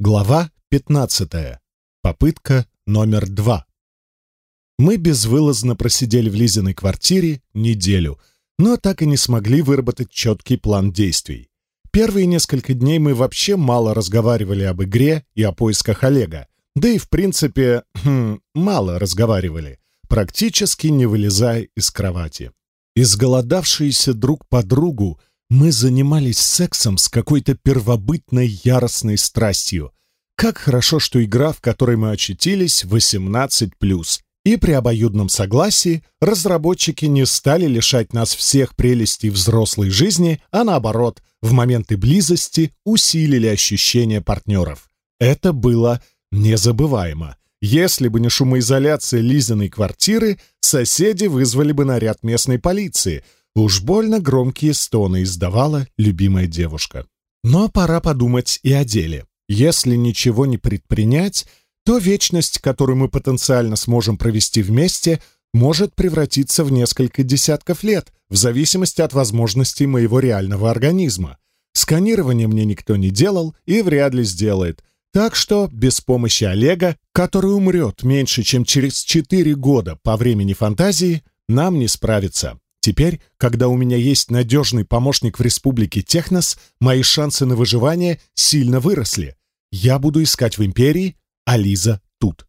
Глава 15. Попытка номер два. Мы безвылазно просидели в Лизиной квартире неделю, но так и не смогли выработать четкий план действий. Первые несколько дней мы вообще мало разговаривали об игре и о поисках Олега, да и, в принципе, хм, мало разговаривали, практически не вылезая из кровати. Изголодавшиеся друг по другу, мы занимались сексом с какой-то первобытной яростной страстью. Как хорошо, что игра, в которой мы очутились, 18+. И при обоюдном согласии разработчики не стали лишать нас всех прелестей взрослой жизни, а наоборот, в моменты близости усилили ощущение партнеров. Это было незабываемо. Если бы не шумоизоляция Лизиной квартиры, соседи вызвали бы наряд местной полиции — Уж больно громкие стоны издавала любимая девушка. Но пора подумать и о деле. Если ничего не предпринять, то вечность, которую мы потенциально сможем провести вместе, может превратиться в несколько десятков лет, в зависимости от возможностей моего реального организма. Сканирование мне никто не делал и вряд ли сделает. Так что без помощи Олега, который умрет меньше, чем через 4 года по времени фантазии, нам не справиться теперь, когда у меня есть надежный помощник в Республике Технос, мои шансы на выживание сильно выросли. Я буду искать в Империи, а Лиза тут.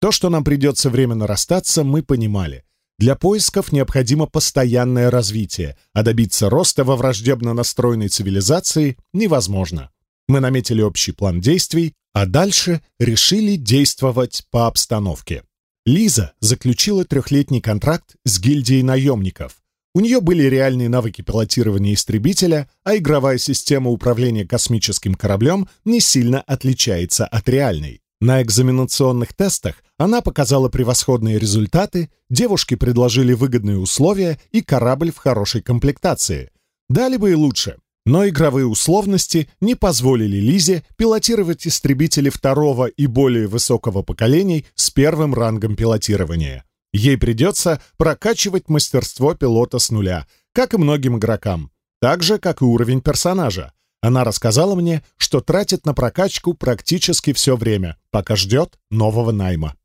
То, что нам придется временно расстаться, мы понимали. Для поисков необходимо постоянное развитие, а добиться роста во враждебно настроенной цивилизации невозможно. Мы наметили общий план действий, а дальше решили действовать по обстановке. Лиза заключила трехлетний контракт с гильдией наемников. У нее были реальные навыки пилотирования истребителя, а игровая система управления космическим кораблем не сильно отличается от реальной. На экзаменационных тестах она показала превосходные результаты, девушки предложили выгодные условия и корабль в хорошей комплектации. Дали бы и лучше, Но игровые условности не позволили Лизе пилотировать истребители второго и более высокого поколений с первым рангом пилотирования. Ей придется прокачивать мастерство пилота с нуля, как и многим игрокам, так же, как и уровень персонажа. Она рассказала мне, что тратит на прокачку практически все время, пока ждет нового найма.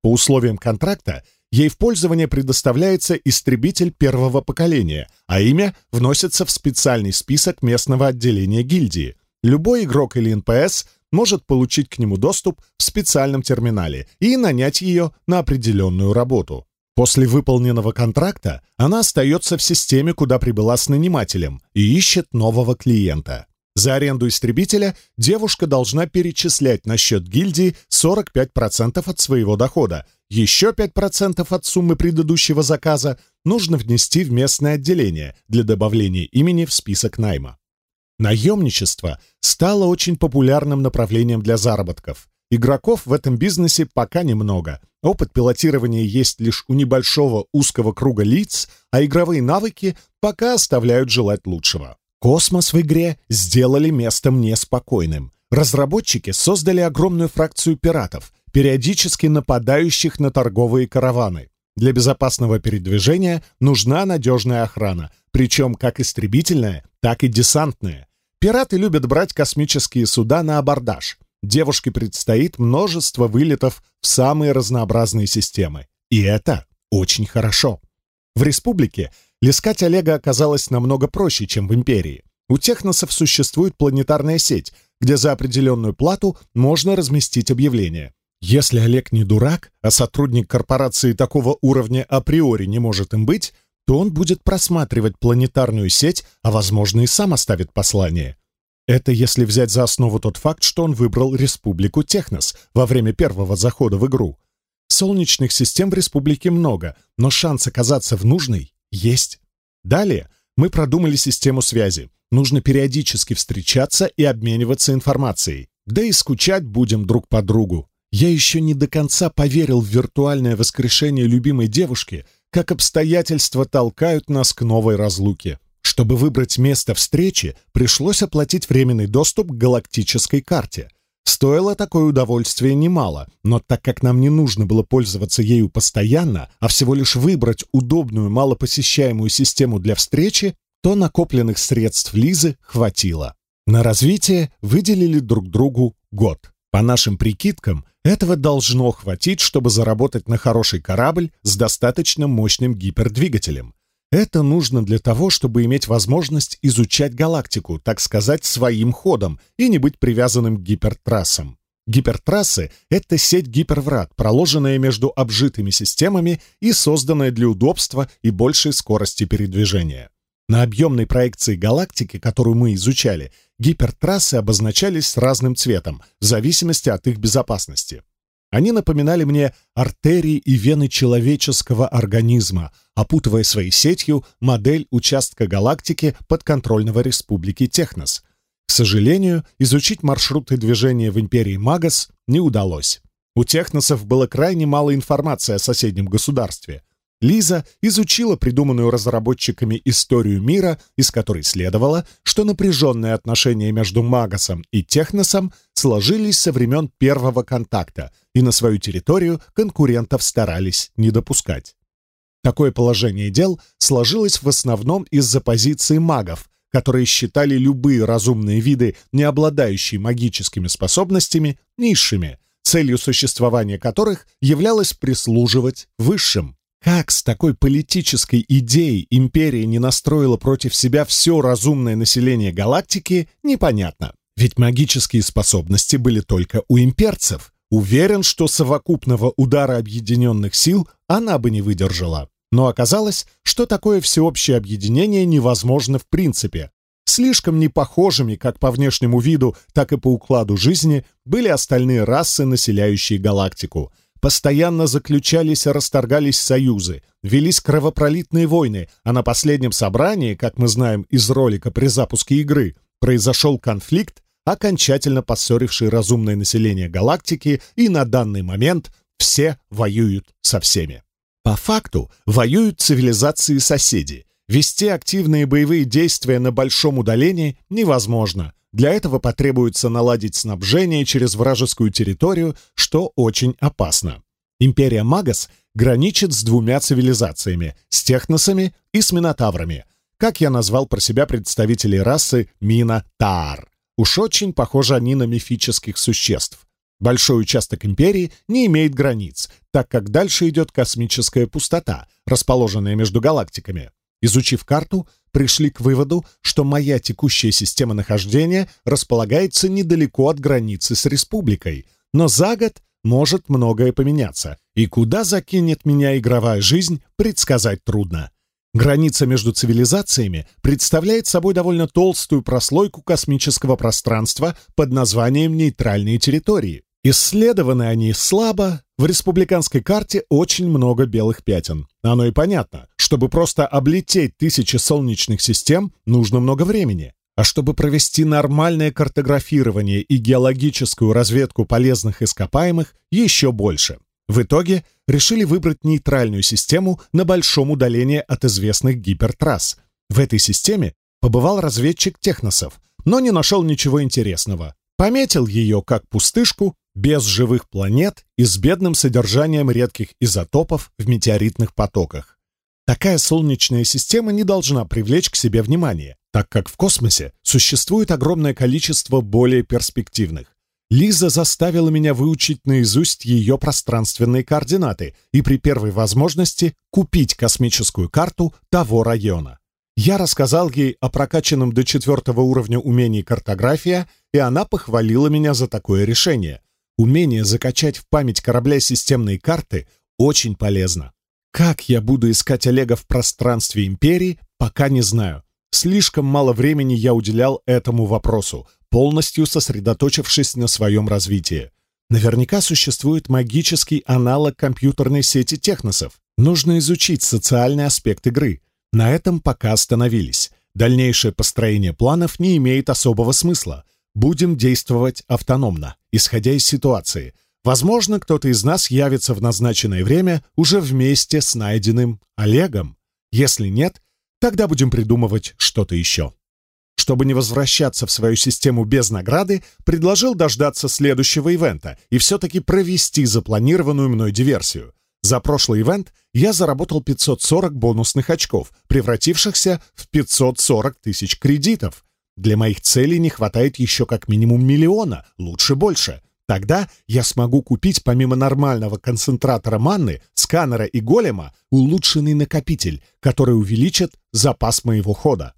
По условиям контракта ей в пользование предоставляется истребитель первого поколения, а имя вносится в специальный список местного отделения гильдии. Любой игрок или НПС может получить к нему доступ в специальном терминале и нанять ее на определенную работу. После выполненного контракта она остается в системе, куда прибыла с нанимателем, и ищет нового клиента. За аренду истребителя девушка должна перечислять на счет гильдии 45% от своего дохода. Еще 5% от суммы предыдущего заказа нужно внести в местное отделение для добавления имени в список найма. Наемничество стало очень популярным направлением для заработков. Игроков в этом бизнесе пока немного. Опыт пилотирования есть лишь у небольшого узкого круга лиц, а игровые навыки пока оставляют желать лучшего. Космос в игре сделали местом неспокойным. Разработчики создали огромную фракцию пиратов, периодически нападающих на торговые караваны. Для безопасного передвижения нужна надежная охрана, причем как истребительная, так и десантная. Пираты любят брать космические суда на абордаж. Девушке предстоит множество вылетов в самые разнообразные системы. И это очень хорошо. В республике Лискать Олега оказалось намного проще, чем в Империи. У техносов существует планетарная сеть, где за определенную плату можно разместить объявление. Если Олег не дурак, а сотрудник корпорации такого уровня априори не может им быть, то он будет просматривать планетарную сеть, а, возможно, и сам оставит послание. Это если взять за основу тот факт, что он выбрал Республику Технос во время первого захода в игру. Солнечных систем в Республике много, но шанс оказаться в нужной «Есть». Далее мы продумали систему связи. Нужно периодически встречаться и обмениваться информацией. Да и скучать будем друг по другу. Я еще не до конца поверил в виртуальное воскрешение любимой девушки, как обстоятельства толкают нас к новой разлуке. Чтобы выбрать место встречи, пришлось оплатить временный доступ к галактической карте — Стоило такое удовольствие немало, но так как нам не нужно было пользоваться ею постоянно, а всего лишь выбрать удобную малопосещаемую систему для встречи, то накопленных средств Лизы хватило. На развитие выделили друг другу год. По нашим прикидкам, этого должно хватить, чтобы заработать на хороший корабль с достаточно мощным гипердвигателем. Это нужно для того, чтобы иметь возможность изучать галактику, так сказать, своим ходом и не быть привязанным к гипертрассам. Гипертрассы — это сеть гиперврат, проложенная между обжитыми системами и созданная для удобства и большей скорости передвижения. На объемной проекции галактики, которую мы изучали, гипертрассы обозначались с разным цветом, в зависимости от их безопасности. Они напоминали мне артерии и вены человеческого организма, опутывая своей сетью модель участка галактики подконтрольного республики Технос. К сожалению, изучить маршруты движения в империи Магас не удалось. У техносов было крайне мало информации о соседнем государстве. Лиза изучила придуманную разработчиками историю мира, из которой следовало, что напряженные отношения между магосом и Техносом сложились со времен первого контакта и на свою территорию конкурентов старались не допускать. Такое положение дел сложилось в основном из-за позиции магов, которые считали любые разумные виды, не обладающие магическими способностями, низшими, целью существования которых являлось прислуживать высшим. Как с такой политической идеей империя не настроила против себя все разумное население галактики, непонятно. Ведь магические способности были только у имперцев. Уверен, что совокупного удара объединенных сил она бы не выдержала. Но оказалось, что такое всеобщее объединение невозможно в принципе. Слишком непохожими как по внешнему виду, так и по укладу жизни были остальные расы, населяющие галактику — постоянно заключались и расторгались союзы, велись кровопролитные войны, а на последнем собрании, как мы знаем из ролика при запуске игры, произошел конфликт, окончательно поссоривший разумное население галактики, и на данный момент все воюют со всеми. По факту воюют цивилизации соседи. Вести активные боевые действия на большом удалении невозможно – для этого потребуется наладить снабжение через вражескую территорию, что очень опасно. Империя Магас граничит с двумя цивилизациями – с техносами и с минотаврами, как я назвал про себя представителей расы мина Уж очень похожи они на мифических существ. Большой участок империи не имеет границ, так как дальше идет космическая пустота, расположенная между галактиками. Изучив карту, пришли к выводу, что моя текущая система нахождения располагается недалеко от границы с республикой, но за год может многое поменяться, и куда закинет меня игровая жизнь, предсказать трудно. Граница между цивилизациями представляет собой довольно толстую прослойку космического пространства под названием нейтральные территории. Исследованы они слабо, в республиканской карте очень много белых пятен. Оно и понятно. Чтобы просто облететь тысячи солнечных систем, нужно много времени. А чтобы провести нормальное картографирование и геологическую разведку полезных ископаемых, еще больше. В итоге решили выбрать нейтральную систему на большом удалении от известных гипертрасс. В этой системе побывал разведчик Техносов, но не нашел ничего интересного. Пометил ее как пустышку без живых планет и с бедным содержанием редких изотопов в метеоритных потоках. Такая солнечная система не должна привлечь к себе внимание, так как в космосе существует огромное количество более перспективных. Лиза заставила меня выучить наизусть ее пространственные координаты и при первой возможности купить космическую карту того района. Я рассказал ей о прокачанном до четвертого уровня умении картография, и она похвалила меня за такое решение, умение закачать в память корабля системные карты очень полезно. Как я буду искать Олега в пространстве Империи, пока не знаю. Слишком мало времени я уделял этому вопросу, полностью сосредоточившись на своем развитии. Наверняка существует магический аналог компьютерной сети техносов. Нужно изучить социальный аспект игры. На этом пока остановились. Дальнейшее построение планов не имеет особого смысла — Будем действовать автономно, исходя из ситуации. Возможно, кто-то из нас явится в назначенное время уже вместе с найденным Олегом. Если нет, тогда будем придумывать что-то еще. Чтобы не возвращаться в свою систему без награды, предложил дождаться следующего ивента и все-таки провести запланированную мной диверсию. За прошлый ивент я заработал 540 бонусных очков, превратившихся в 540 тысяч кредитов. Для моих целей не хватает еще как минимум миллиона, лучше больше. Тогда я смогу купить помимо нормального концентратора манны, сканера и голема улучшенный накопитель, который увеличит запас моего хода.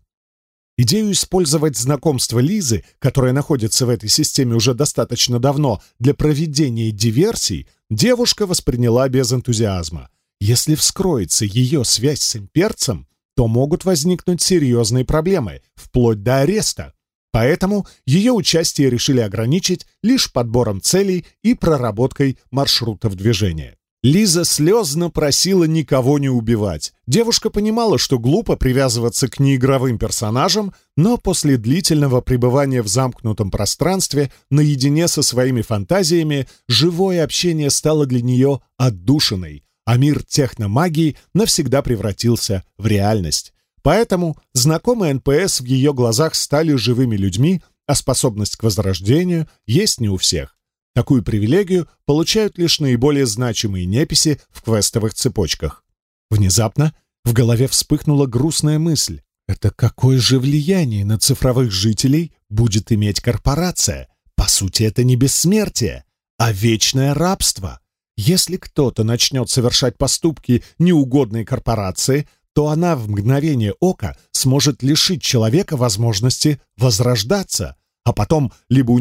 Идею использовать знакомство Лизы, которая находится в этой системе уже достаточно давно, для проведения диверсий, девушка восприняла без энтузиазма. Если вскроется ее связь с имперцем, то могут возникнуть серьезные проблемы, вплоть до ареста. Поэтому ее участие решили ограничить лишь подбором целей и проработкой маршрутов движения. Лиза слезно просила никого не убивать. Девушка понимала, что глупо привязываться к неигровым персонажам, но после длительного пребывания в замкнутом пространстве наедине со своими фантазиями живое общение стало для нее отдушиной, а Амир техномагии навсегда превратился в реальность. Поэтому знакомые НПС в ее глазах стали живыми людьми, а способность к возрождению есть не у всех. Такую привилегию получают лишь наиболее значимые неписи в квестовых цепочках. Внезапно в голове вспыхнула грустная мысль. Это какое же влияние на цифровых жителей будет иметь корпорация? По сути, это не бессмертие, а вечное рабство. Если кто-то начнет совершать поступки неугодной корпорации, то она в мгновение ока сможет лишить человека возможности возрождаться, а потом либо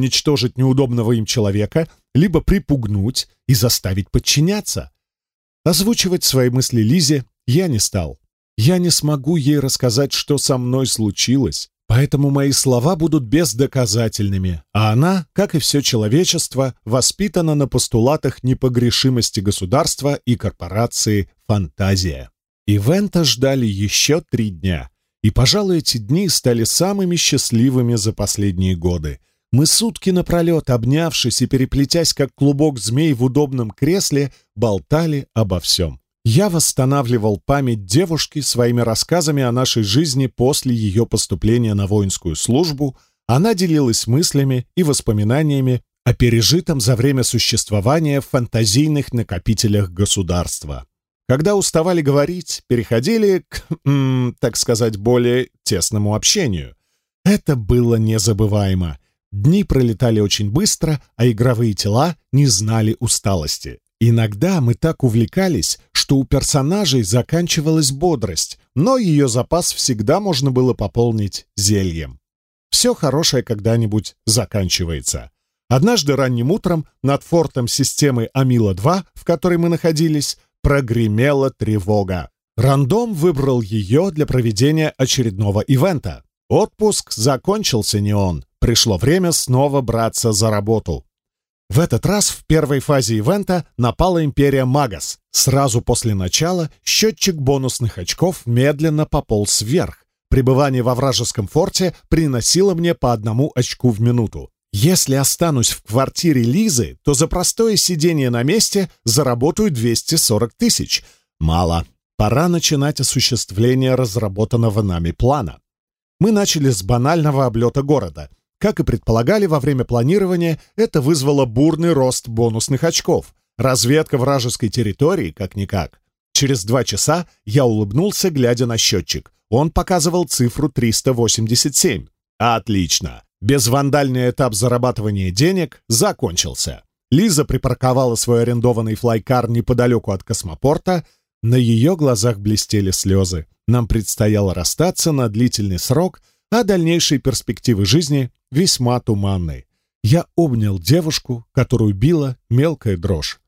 уничтожить неудобного им человека, либо припугнуть и заставить подчиняться. Озвучивать свои мысли Лизе я не стал. Я не смогу ей рассказать, что со мной случилось, поэтому мои слова будут бездоказательными, а она, как и все человечество, воспитана на постулатах непогрешимости государства и корпорации «Фантазия». Ивента ждали еще три дня, и, пожалуй, эти дни стали самыми счастливыми за последние годы. Мы сутки напролет, обнявшись и переплетясь, как клубок змей в удобном кресле, болтали обо всем. Я восстанавливал память девушки своими рассказами о нашей жизни после ее поступления на воинскую службу, она делилась мыслями и воспоминаниями о пережитом за время существования в фантазийных накопителях государства. Когда уставали говорить, переходили к, м, так сказать, более тесному общению. Это было незабываемо. Дни пролетали очень быстро, а игровые тела не знали усталости. Иногда мы так увлекались, что у персонажей заканчивалась бодрость, но ее запас всегда можно было пополнить зельем. Все хорошее когда-нибудь заканчивается. Однажды ранним утром над фортом системы Амила-2, в которой мы находились, прогремела тревога. Рандом выбрал ее для проведения очередного ивента. Отпуск закончился не он. Пришло время снова браться за работу. В этот раз в первой фазе ивента напала империя Магас. Сразу после начала счетчик бонусных очков медленно пополз вверх. Пребывание во вражеском форте приносило мне по одному очку в минуту. Если останусь в квартире Лизы, то за простое сидение на месте заработаю 240 тысяч. Мало. Пора начинать осуществление разработанного нами плана. Мы начали с банального облета города. Как и предполагали, во время планирования это вызвало бурный рост бонусных очков. Разведка вражеской территории, как-никак. Через два часа я улыбнулся, глядя на счетчик. Он показывал цифру 387. Отлично. Безвандальный этап зарабатывания денег закончился. Лиза припарковала свой арендованный флайкар неподалеку от космопорта. На ее глазах блестели слезы. Нам предстояло расстаться на длительный срок — а дальнейшие перспективы жизни весьма туманны. Я обнял девушку, которую била мелкая дрожь.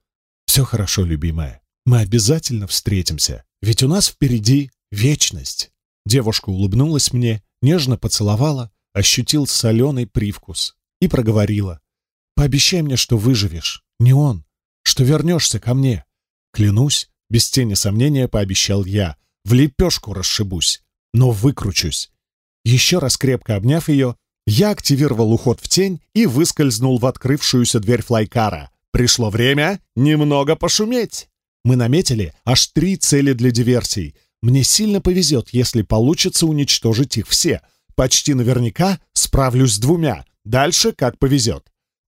«Все хорошо, любимая. Мы обязательно встретимся, ведь у нас впереди вечность». Девушка улыбнулась мне, нежно поцеловала, ощутил соленый привкус и проговорила. «Пообещай мне, что выживешь, не он, что вернешься ко мне». Клянусь, без тени сомнения пообещал я, в лепешку расшибусь, но выкручусь Еще раз крепко обняв ее, я активировал уход в тень и выскользнул в открывшуюся дверь флайкара. Пришло время немного пошуметь. Мы наметили аж три цели для диверсий. Мне сильно повезет, если получится уничтожить их все — Почти наверняка справлюсь с двумя. Дальше как повезет.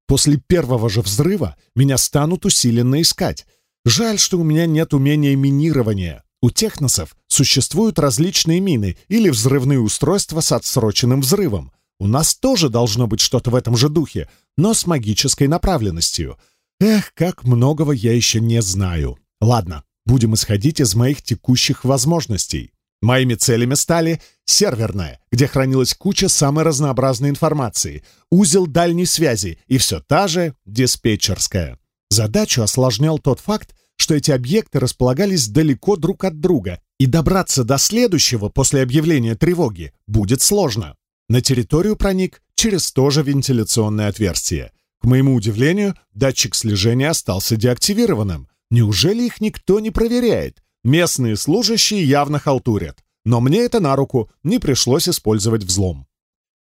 После первого же взрыва меня станут усиленно искать. Жаль, что у меня нет умения минирования. У техносов существуют различные мины или взрывные устройства с отсроченным взрывом. У нас тоже должно быть что-то в этом же духе, но с магической направленностью. Эх, как многого я еще не знаю. Ладно, будем исходить из моих текущих возможностей. Моими целями стали серверная, где хранилась куча самой разнообразной информации, узел дальней связи и все та же диспетчерская. Задачу осложнял тот факт, что эти объекты располагались далеко друг от друга, и добраться до следующего после объявления тревоги будет сложно. На территорию проник через то же вентиляционное отверстие. К моему удивлению, датчик слежения остался деактивированным. Неужели их никто не проверяет? Местные служащие явно халтурят. Но мне это на руку, не пришлось использовать взлом.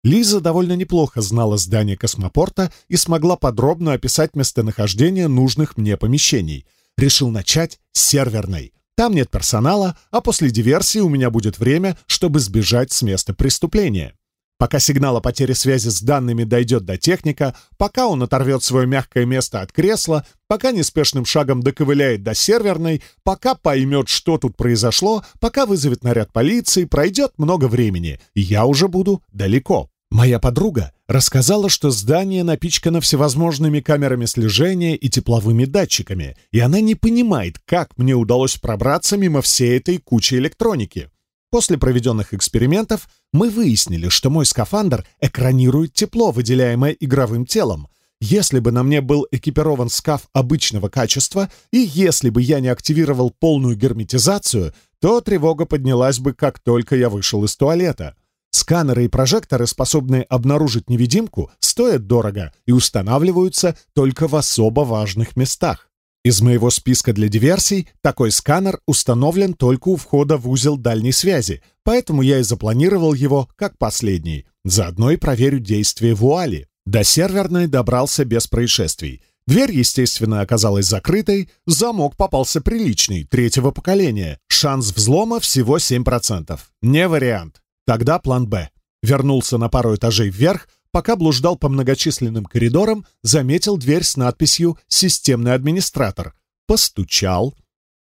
Лиза довольно неплохо знала здание космопорта и смогла подробно описать местонахождение нужных мне помещений. решил начать с серверной. Там нет персонала, а после диверсии у меня будет время, чтобы сбежать с места преступления. Пока сигнал о потере связи с данными дойдет до техника, пока он оторвет свое мягкое место от кресла, пока неспешным шагом доковыляет до серверной, пока поймет, что тут произошло, пока вызовет наряд полиции, пройдет много времени, я уже буду далеко. Моя подруга рассказала, что здание напичкано всевозможными камерами слежения и тепловыми датчиками, и она не понимает, как мне удалось пробраться мимо всей этой кучи электроники. После проведенных экспериментов мы выяснили, что мой скафандр экранирует тепло, выделяемое игровым телом. Если бы на мне был экипирован скаф обычного качества, и если бы я не активировал полную герметизацию, то тревога поднялась бы, как только я вышел из туалета. Сканеры и прожекторы способные обнаружить невидимку, стоят дорого и устанавливаются только в особо важных местах. Из моего списка для диверсий такой сканер установлен только у входа в узел дальней связи, поэтому я и запланировал его как последний. Заодно и проверю действие вуали. До серверной добрался без происшествий. Дверь, естественно, оказалась закрытой, замок попался приличный, третьего поколения. Шанс взлома всего 7%. Не вариант. Тогда план «Б». Вернулся на пару этажей вверх, пока блуждал по многочисленным коридорам, заметил дверь с надписью «Системный администратор». Постучал.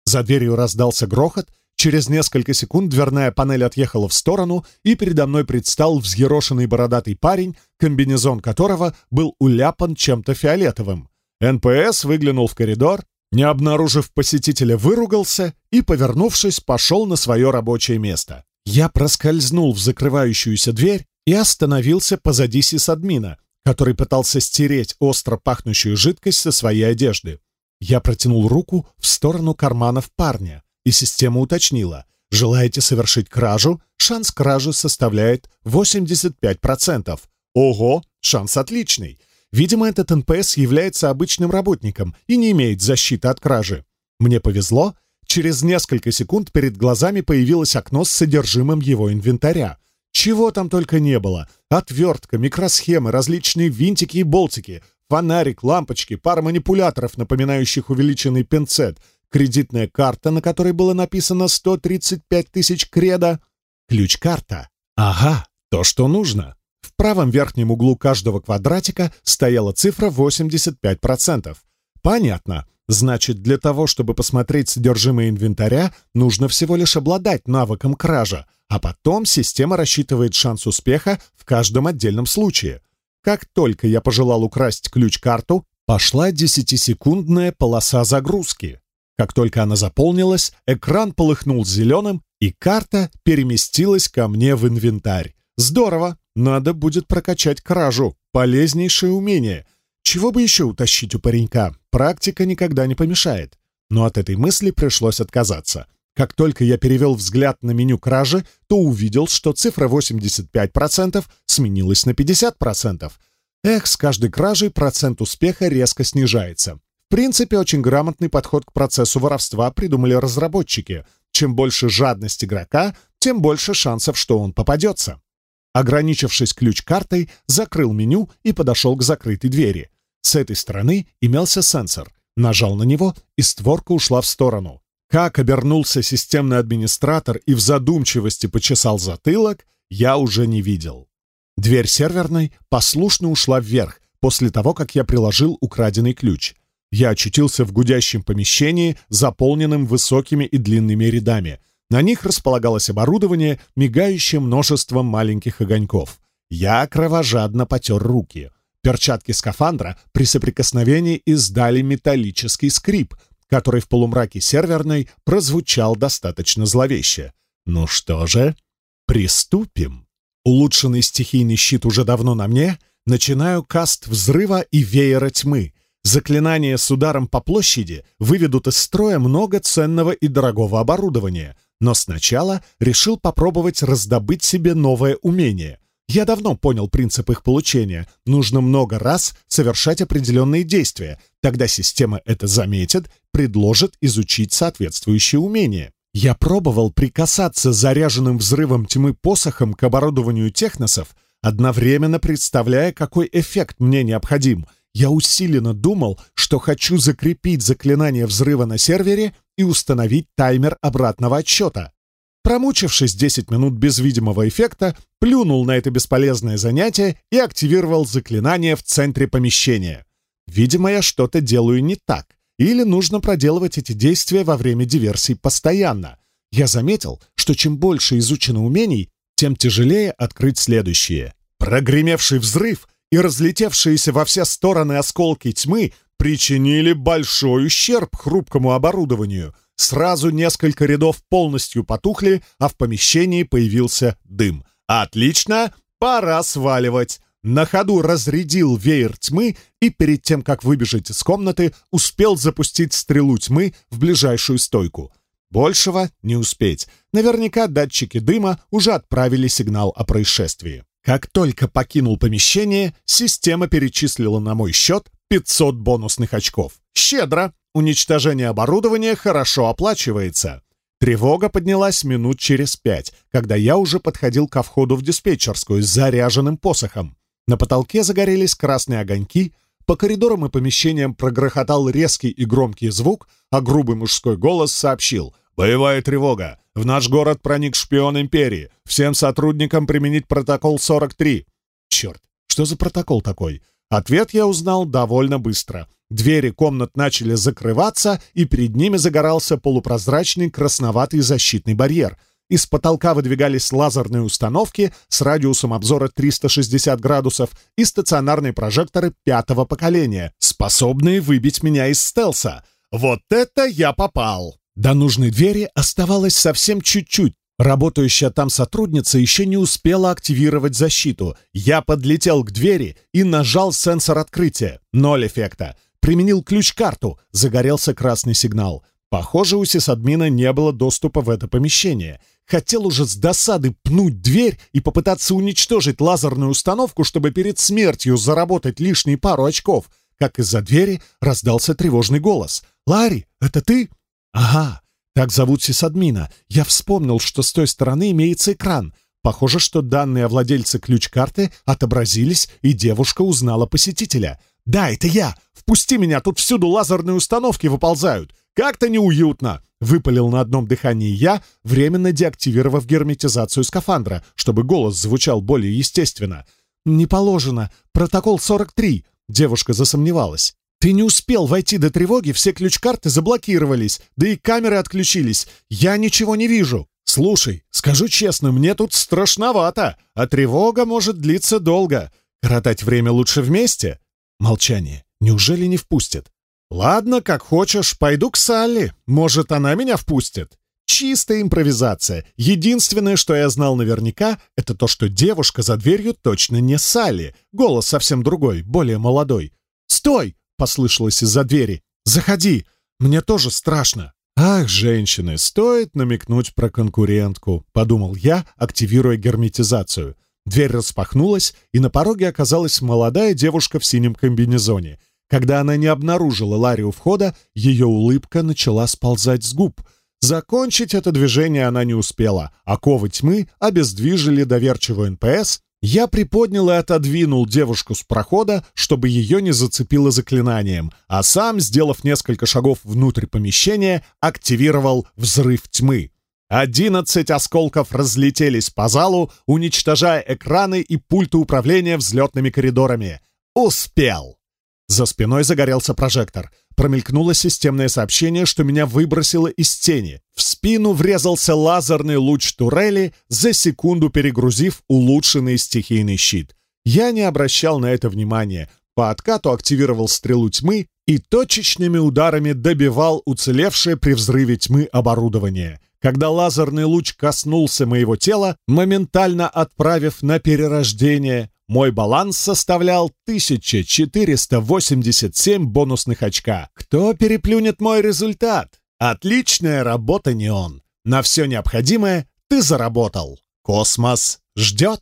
За дверью раздался грохот, через несколько секунд дверная панель отъехала в сторону, и передо мной предстал взъерошенный бородатый парень, комбинезон которого был уляпан чем-то фиолетовым. НПС выглянул в коридор, не обнаружив посетителя, выругался и, повернувшись, пошел на свое рабочее место. Я проскользнул в закрывающуюся дверь и остановился позади Сисадмина, который пытался стереть остро пахнущую жидкость со своей одежды. Я протянул руку в сторону карманов парня, и система уточнила. Желаете совершить кражу? Шанс кражи составляет 85%. Ого, шанс отличный. Видимо, этот НПС является обычным работником и не имеет защиты от кражи. Мне повезло, Через несколько секунд перед глазами появилось окно с содержимым его инвентаря. Чего там только не было. Отвертка, микросхемы, различные винтики и болтики, фонарик, лампочки, пара манипуляторов, напоминающих увеличенный пинцет, кредитная карта, на которой было написано 135 тысяч креда. Ключ-карта. Ага, то, что нужно. В правом верхнем углу каждого квадратика стояла цифра 85%. Понятно. Значит, для того, чтобы посмотреть содержимое инвентаря, нужно всего лишь обладать навыком кража, а потом система рассчитывает шанс успеха в каждом отдельном случае. Как только я пожелал украсть ключ-карту, пошла 10-секундная полоса загрузки. Как только она заполнилась, экран полыхнул зеленым, и карта переместилась ко мне в инвентарь. Здорово! Надо будет прокачать кражу. Полезнейшее умение — Чего бы еще утащить у паренька? Практика никогда не помешает. Но от этой мысли пришлось отказаться. Как только я перевел взгляд на меню кражи, то увидел, что цифра 85% сменилась на 50%. Эх, с каждой кражей процент успеха резко снижается. В принципе, очень грамотный подход к процессу воровства придумали разработчики. Чем больше жадность игрока, тем больше шансов, что он попадется. Ограничившись ключ-картой, закрыл меню и подошел к закрытой двери. С этой стороны имелся сенсор. Нажал на него, и створка ушла в сторону. Как обернулся системный администратор и в задумчивости почесал затылок, я уже не видел. Дверь серверной послушно ушла вверх после того, как я приложил украденный ключ. Я очутился в гудящем помещении, заполненном высокими и длинными рядами. На них располагалось оборудование, мигающее множеством маленьких огоньков. Я кровожадно потер руки. Перчатки скафандра при соприкосновении издали металлический скрип, который в полумраке серверной прозвучал достаточно зловеще. Ну что же, приступим. Улучшенный стихийный щит уже давно на мне. Начинаю каст взрыва и веера тьмы. Заклинания с ударом по площади выведут из строя много ценного и дорогого оборудования, но сначала решил попробовать раздобыть себе новое умение. Я давно понял принцип их получения. Нужно много раз совершать определенные действия. Тогда система это заметит, предложит изучить соответствующее умение. Я пробовал прикасаться заряженным взрывом тьмы посохом к оборудованию техносов, одновременно представляя, какой эффект мне необходим. Я усиленно думал, что хочу закрепить заклинание взрыва на сервере и установить таймер обратного отсчета. Промучившись 10 минут без видимого эффекта, плюнул на это бесполезное занятие и активировал заклинание в центре помещения. Видимо, я что-то делаю не так. Или нужно проделывать эти действия во время диверсий постоянно. Я заметил, что чем больше изучено умений, тем тяжелее открыть следующее. Прогремевший взрыв и разлетевшиеся во все стороны осколки тьмы причинили большой ущерб хрупкому оборудованию — Сразу несколько рядов полностью потухли, а в помещении появился дым. «Отлично! Пора сваливать!» На ходу разрядил веер тьмы и перед тем, как выбежать из комнаты, успел запустить стрелу тьмы в ближайшую стойку. Большего не успеть. Наверняка датчики дыма уже отправили сигнал о происшествии. Как только покинул помещение, система перечислила на мой счет 500 бонусных очков. Щедро. уничтожение оборудования хорошо оплачивается. Тревога поднялась минут через пять, когда я уже подходил ко входу в диспетчерскую с заряженным посохом. На потолке загорелись красные огоньки, по коридорам и помещениям прогрохотал резкий и громкий звук, а грубый мужской голос сообщил «Боевая тревога! В наш город проник шпион Империи! Всем сотрудникам применить протокол 43!» «Черт! Что за протокол такой?» Ответ я узнал довольно быстро. Двери комнат начали закрываться, и перед ними загорался полупрозрачный красноватый защитный барьер. Из потолка выдвигались лазерные установки с радиусом обзора 360 градусов и стационарные прожекторы пятого поколения, способные выбить меня из стелса. Вот это я попал! До нужной двери оставалось совсем чуть-чуть. Работающая там сотрудница еще не успела активировать защиту. Я подлетел к двери и нажал сенсор открытия. Ноль эффекта. применил ключ-карту, загорелся красный сигнал. Похоже, у сисадмина не было доступа в это помещение. Хотел уже с досады пнуть дверь и попытаться уничтожить лазерную установку, чтобы перед смертью заработать лишние пару очков, как из-за двери раздался тревожный голос. «Ларри, это ты?» «Ага, так зовут сисадмина. Я вспомнил, что с той стороны имеется экран. Похоже, что данные о владельце ключ-карты отобразились, и девушка узнала посетителя». «Да, это я! Впусти меня, тут всюду лазерные установки выползают! Как-то неуютно!» Выпалил на одном дыхании я, временно деактивировав герметизацию скафандра, чтобы голос звучал более естественно. «Не положено. Протокол 43». Девушка засомневалась. «Ты не успел войти до тревоги, все ключ-карты заблокировались, да и камеры отключились. Я ничего не вижу». «Слушай, скажу честно, мне тут страшновато, а тревога может длиться долго. Коротать время лучше вместе?» молчание. Неужели не впустят? «Ладно, как хочешь, пойду к Салли. Может, она меня впустит?» Чистая импровизация. Единственное, что я знал наверняка, это то, что девушка за дверью точно не Салли. Голос совсем другой, более молодой. «Стой!» — послышалось из-за двери. «Заходи! Мне тоже страшно!» «Ах, женщины, стоит намекнуть про конкурентку», — подумал я, активируя герметизацию. Дверь распахнулась, и на пороге оказалась молодая девушка в синем комбинезоне. Когда она не обнаружила Ларри у входа, ее улыбка начала сползать с губ. Закончить это движение она не успела. Оковы тьмы обездвижили доверчивую НПС, я приподнял и отодвинул девушку с прохода, чтобы ее не зацепило заклинанием, а сам, сделав несколько шагов Одиннадцать осколков разлетелись по залу, уничтожая экраны и пульты управления взлетными коридорами. Успел! За спиной загорелся прожектор. Промелькнуло системное сообщение, что меня выбросило из тени. В спину врезался лазерный луч турели, за секунду перегрузив улучшенный стихийный щит. Я не обращал на это внимания. По откату активировал стрелу тьмы и точечными ударами добивал уцелевшее при взрыве тьмы оборудование — когда лазерный луч коснулся моего тела, моментально отправив на перерождение, мой баланс составлял 1487 бонусных очка. Кто переплюнет мой результат? Отличная работа, Неон. На все необходимое ты заработал. Космос ждет.